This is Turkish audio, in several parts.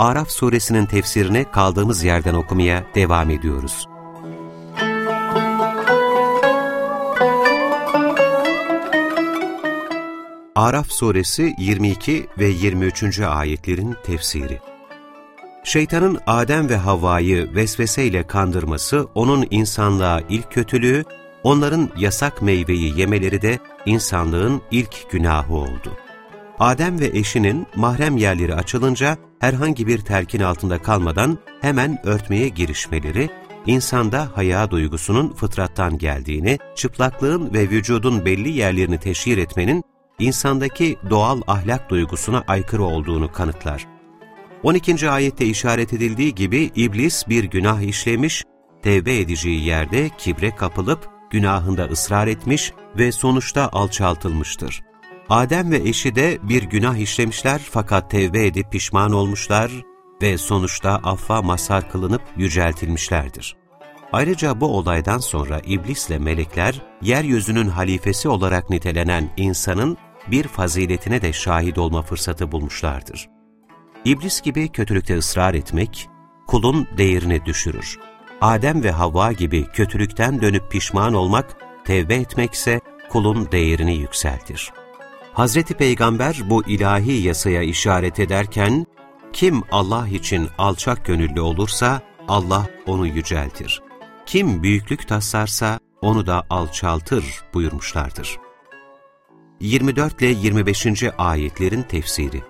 Araf suresinin tefsirine kaldığımız yerden okumaya devam ediyoruz. Araf suresi 22 ve 23. ayetlerin tefsiri Şeytanın Adem ve Havva'yı vesveseyle kandırması, onun insanlığa ilk kötülüğü, onların yasak meyveyi yemeleri de insanlığın ilk günahı oldu. Adem ve eşinin mahrem yerleri açılınca herhangi bir telkin altında kalmadan hemen örtmeye girişmeleri, insanda haya duygusunun fıtrattan geldiğini, çıplaklığın ve vücudun belli yerlerini teşhir etmenin insandaki doğal ahlak duygusuna aykırı olduğunu kanıtlar. 12. ayette işaret edildiği gibi iblis bir günah işlemiş, tevbe edeceği yerde kibre kapılıp günahında ısrar etmiş ve sonuçta alçaltılmıştır. Adem ve eşi de bir günah işlemişler fakat tevbe edip pişman olmuşlar ve sonuçta affa mazhar kılınıp yüceltilmişlerdir. Ayrıca bu olaydan sonra iblisle melekler, yeryüzünün halifesi olarak nitelenen insanın bir faziletine de şahit olma fırsatı bulmuşlardır. İblis gibi kötülükte ısrar etmek, kulun değerini düşürür. Adem ve Havva gibi kötülükten dönüp pişman olmak, tevbe etmekse kulun değerini yükseltir. Hazreti Peygamber bu ilahi yasaya işaret ederken, kim Allah için alçak gönüllü olursa Allah onu yüceltir. Kim büyüklük tasarsa onu da alçaltır buyurmuşlardır. 24 ile 25. ayetlerin tefsiri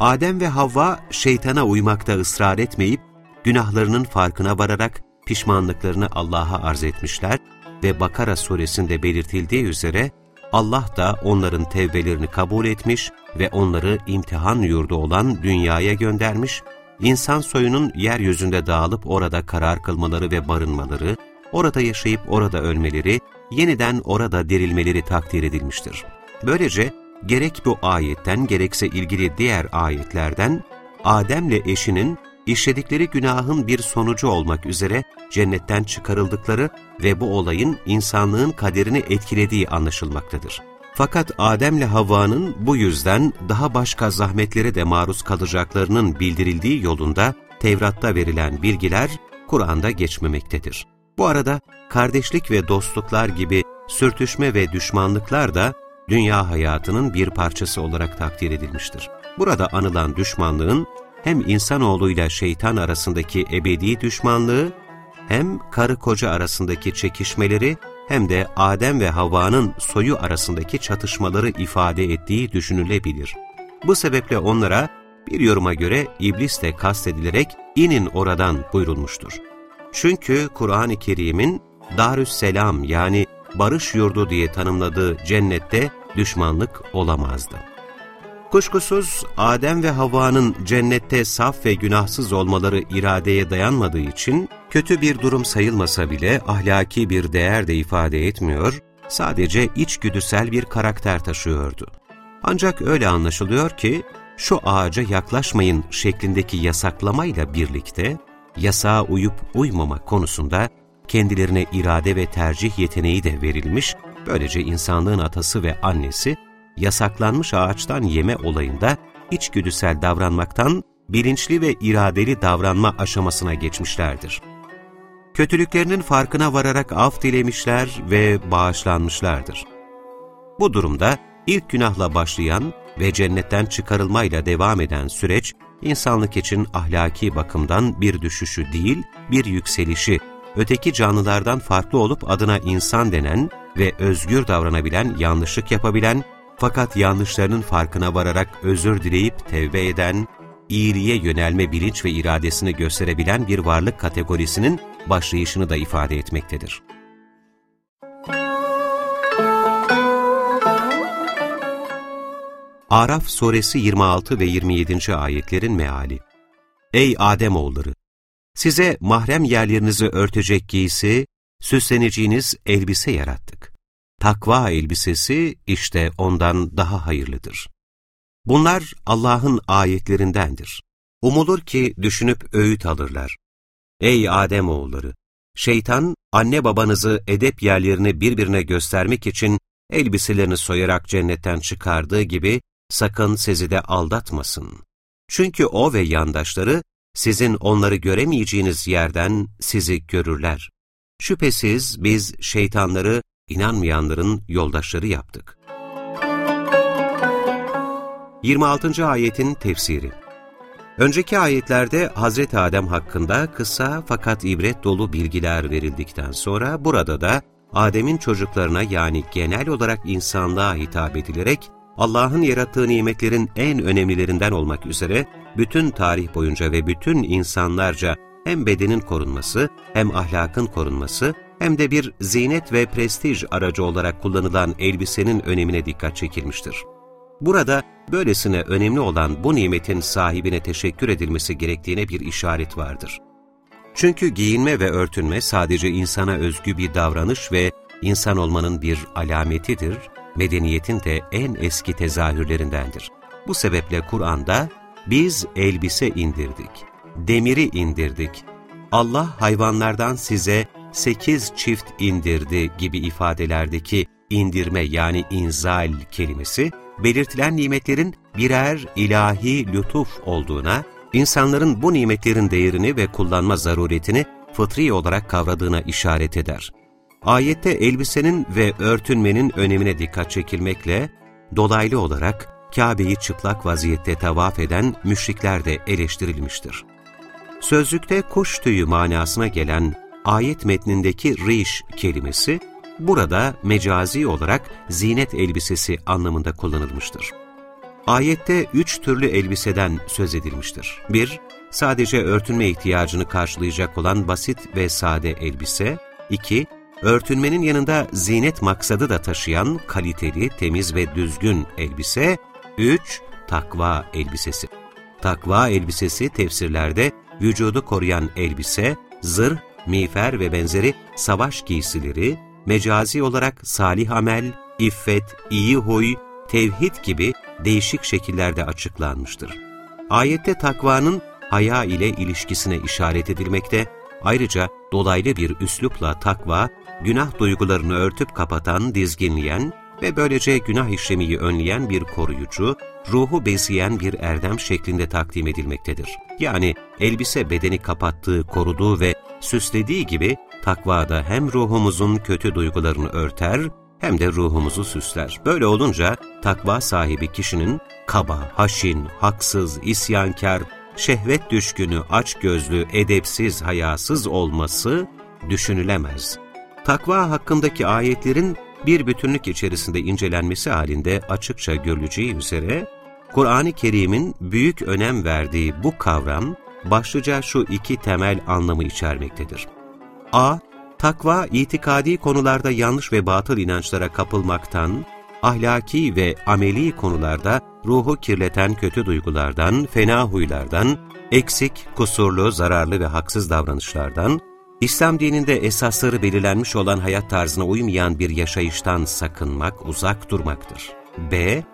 Adem ve Havva şeytana uymakta ısrar etmeyip, günahlarının farkına vararak pişmanlıklarını Allah'a arz etmişler ve Bakara suresinde belirtildiği üzere Allah da onların tevbelerini kabul etmiş ve onları imtihan yurdu olan dünyaya göndermiş, insan soyunun yeryüzünde dağılıp orada karar kılmaları ve barınmaları, orada yaşayıp orada ölmeleri, yeniden orada dirilmeleri takdir edilmiştir. Böylece gerek bu ayetten gerekse ilgili diğer ayetlerden Adem'le eşinin işledikleri günahın bir sonucu olmak üzere cennetten çıkarıldıkları ve bu olayın insanlığın kaderini etkilediği anlaşılmaktadır. Fakat Adem'le Havva'nın bu yüzden daha başka zahmetlere de maruz kalacaklarının bildirildiği yolunda Tevrat'ta verilen bilgiler Kur'an'da geçmemektedir. Bu arada kardeşlik ve dostluklar gibi sürtüşme ve düşmanlıklar da dünya hayatının bir parçası olarak takdir edilmiştir. Burada anılan düşmanlığın hem insanoğluyla şeytan arasındaki ebedi düşmanlığı, hem karı koca arasındaki çekişmeleri hem de Adem ve Havva'nın soyu arasındaki çatışmaları ifade ettiği düşünülebilir. Bu sebeple onlara bir yoruma göre iblis de kastedilerek inin oradan buyurulmuştur. Çünkü Kur'an-ı Kerim'in Darüsselam yani barış yurdu diye tanımladığı cennette düşmanlık olamazdı. Kuşkusuz Adem ve Havva'nın cennette saf ve günahsız olmaları iradeye dayanmadığı için kötü bir durum sayılmasa bile ahlaki bir değer de ifade etmiyor, sadece içgüdüsel bir karakter taşıyordu. Ancak öyle anlaşılıyor ki şu ağaca yaklaşmayın şeklindeki yasaklamayla birlikte yasağa uyup uymama konusunda kendilerine irade ve tercih yeteneği de verilmiş, böylece insanlığın atası ve annesi yasaklanmış ağaçtan yeme olayında içgüdüsel davranmaktan bilinçli ve iradeli davranma aşamasına geçmişlerdir. Kötülüklerinin farkına vararak af dilemişler ve bağışlanmışlardır. Bu durumda ilk günahla başlayan ve cennetten çıkarılmayla devam eden süreç, insanlık için ahlaki bakımdan bir düşüşü değil, bir yükselişi, öteki canlılardan farklı olup adına insan denen ve özgür davranabilen, yanlışlık yapabilen, fakat yanlışlarının farkına vararak özür dileyip tevbe eden, iyiliğe yönelme bilinç ve iradesini gösterebilen bir varlık kategorisinin başlayışını da ifade etmektedir. Araf suresi 26 ve 27. ayetlerin meali Ey Ademoğulları! Size mahrem yerlerinizi örtecek giysi, süsleneceğiniz elbise yarattık. Takva elbisesi işte ondan daha hayırlıdır. Bunlar Allah'ın ayetlerindendir. Umulur ki düşünüp öğüt alırlar. Ey Ademoğulları! Şeytan, anne babanızı edep yerlerini birbirine göstermek için elbiselerini soyarak cennetten çıkardığı gibi sakın sizi de aldatmasın. Çünkü o ve yandaşları sizin onları göremeyeceğiniz yerden sizi görürler. Şüphesiz biz şeytanları inanmayanların yoldaşları yaptık. 26. Ayetin Tefsiri Önceki ayetlerde Hazreti Adem hakkında kısa fakat ibret dolu bilgiler verildikten sonra burada da Adem'in çocuklarına yani genel olarak insanlığa hitap edilerek Allah'ın yarattığı nimetlerin en önemlilerinden olmak üzere bütün tarih boyunca ve bütün insanlarca hem bedenin korunması hem ahlakın korunması hem de bir zinet ve prestij aracı olarak kullanılan elbisenin önemine dikkat çekilmiştir. Burada böylesine önemli olan bu nimetin sahibine teşekkür edilmesi gerektiğine bir işaret vardır. Çünkü giyinme ve örtünme sadece insana özgü bir davranış ve insan olmanın bir alametidir, medeniyetin de en eski tezahürlerindendir. Bu sebeple Kur'an'da biz elbise indirdik, demiri indirdik, Allah hayvanlardan size sekiz çift indirdi gibi ifadelerdeki indirme yani inzal kelimesi, belirtilen nimetlerin birer ilahi lütuf olduğuna, insanların bu nimetlerin değerini ve kullanma zaruretini fıtri olarak kavradığına işaret eder. Ayette elbisenin ve örtünmenin önemine dikkat çekilmekle, dolaylı olarak Kabe'yi çıplak vaziyette tavaf eden müşrikler de eleştirilmiştir. Sözlükte kuş tüyü manasına gelen ayet metnindeki riş kelimesi, burada mecazi olarak zinet elbisesi anlamında kullanılmıştır. Ayette üç türlü elbiseden söz edilmiştir. 1- Sadece örtünme ihtiyacını karşılayacak olan basit ve sade elbise. 2- Örtünmenin yanında zinet maksadı da taşıyan kaliteli, temiz ve düzgün elbise. 3- Takva elbisesi. Takva elbisesi tefsirlerde vücudu koruyan elbise, zırh, miğfer ve benzeri savaş giysileri, mecazi olarak salih amel, iffet, iyi huy, tevhid gibi değişik şekillerde açıklanmıştır. Ayette takvanın haya ile ilişkisine işaret edilmekte, ayrıca dolaylı bir üslupla takva, günah duygularını örtüp kapatan, dizginleyen ve böylece günah işlemeyi önleyen bir koruyucu, ruhu besleyen bir erdem şeklinde takdim edilmektedir. Yani elbise bedeni kapattığı, koruduğu ve süslediği gibi takvada hem ruhumuzun kötü duygularını örter hem de ruhumuzu süsler. Böyle olunca takva sahibi kişinin kaba, haşin, haksız, isyankar, şehvet düşkünü, açgözlü, edepsiz, hayasız olması düşünülemez. Takva hakkındaki ayetlerin bir bütünlük içerisinde incelenmesi halinde açıkça görüleceği üzere, Kur'an-ı Kerim'in büyük önem verdiği bu kavram, başlıca şu iki temel anlamı içermektedir. A. Takva, itikadi konularda yanlış ve batıl inançlara kapılmaktan, ahlaki ve ameli konularda ruhu kirleten kötü duygulardan, fena huylardan, eksik, kusurlu, zararlı ve haksız davranışlardan, İslam dininde esasları belirlenmiş olan hayat tarzına uymayan bir yaşayıştan sakınmak, uzak durmaktır. B.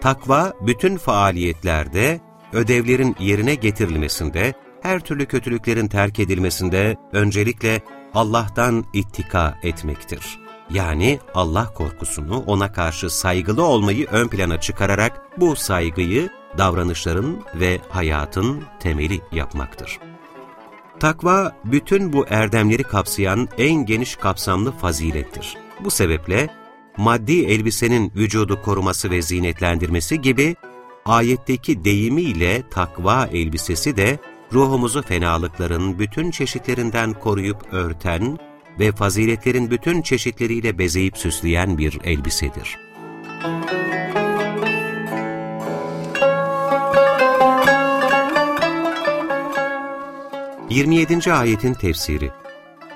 Takva, bütün faaliyetlerde, ödevlerin yerine getirilmesinde, her türlü kötülüklerin terk edilmesinde öncelikle Allah'tan ittika etmektir. Yani Allah korkusunu, ona karşı saygılı olmayı ön plana çıkararak bu saygıyı davranışların ve hayatın temeli yapmaktır. Takva, bütün bu erdemleri kapsayan en geniş kapsamlı fazilettir. Bu sebeple, maddi elbisenin vücudu koruması ve zinetlendirmesi gibi, ayetteki deyimiyle takva elbisesi de, ruhumuzu fenalıkların bütün çeşitlerinden koruyup örten ve faziletlerin bütün çeşitleriyle bezeyip süsleyen bir elbisedir. 27. ayetin tefsiri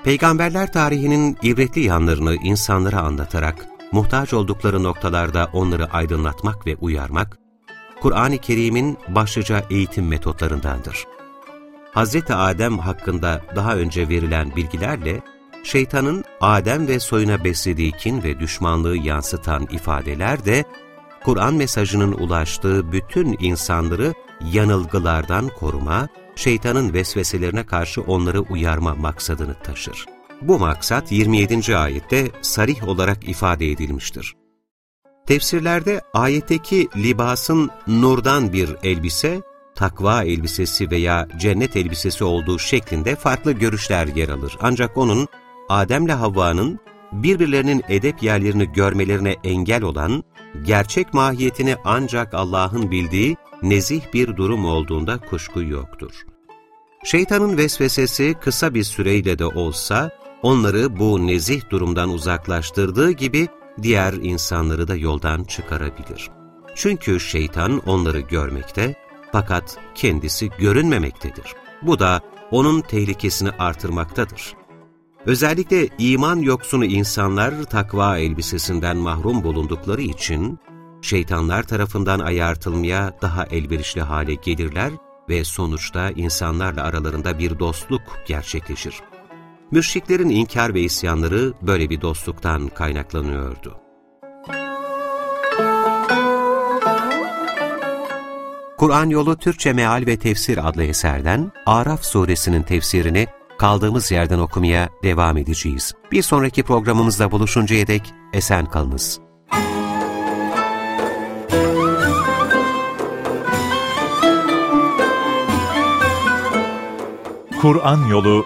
Peygamberler tarihinin ibretli yanlarını insanlara anlatarak, muhtaç oldukları noktalarda onları aydınlatmak ve uyarmak, Kur'an-ı Kerim'in başlıca eğitim metotlarındandır. Hz. Adem hakkında daha önce verilen bilgilerle, şeytanın Adem ve soyuna beslediği kin ve düşmanlığı yansıtan ifadeler de, Kur'an mesajının ulaştığı bütün insanları yanılgılardan koruma, şeytanın vesveselerine karşı onları uyarma maksadını taşır. Bu maksat 27. ayette sarih olarak ifade edilmiştir. Tefsirlerde ayetteki libasın nurdan bir elbise, takva elbisesi veya cennet elbisesi olduğu şeklinde farklı görüşler yer alır. Ancak onun Adem'le Havva'nın birbirlerinin edep yerlerini görmelerine engel olan, gerçek mahiyetini ancak Allah'ın bildiği nezih bir durum olduğunda kuşku yoktur. Şeytanın vesvesesi kısa bir süreyle de olsa, onları bu nezih durumdan uzaklaştırdığı gibi diğer insanları da yoldan çıkarabilir. Çünkü şeytan onları görmekte fakat kendisi görünmemektedir. Bu da onun tehlikesini artırmaktadır. Özellikle iman yoksunu insanlar takva elbisesinden mahrum bulundukları için şeytanlar tarafından ayartılmaya daha elverişli hale gelirler ve sonuçta insanlarla aralarında bir dostluk gerçekleşir. Müşriklerin inkar ve isyanları böyle bir dostluktan kaynaklanıyordu. Kur'an Yolu Türkçe Meal ve Tefsir adlı eserden Araf suresinin tefsirini kaldığımız yerden okumaya devam edeceğiz. Bir sonraki programımızda buluşuncaya dek esen kalınız. Kur'an Yolu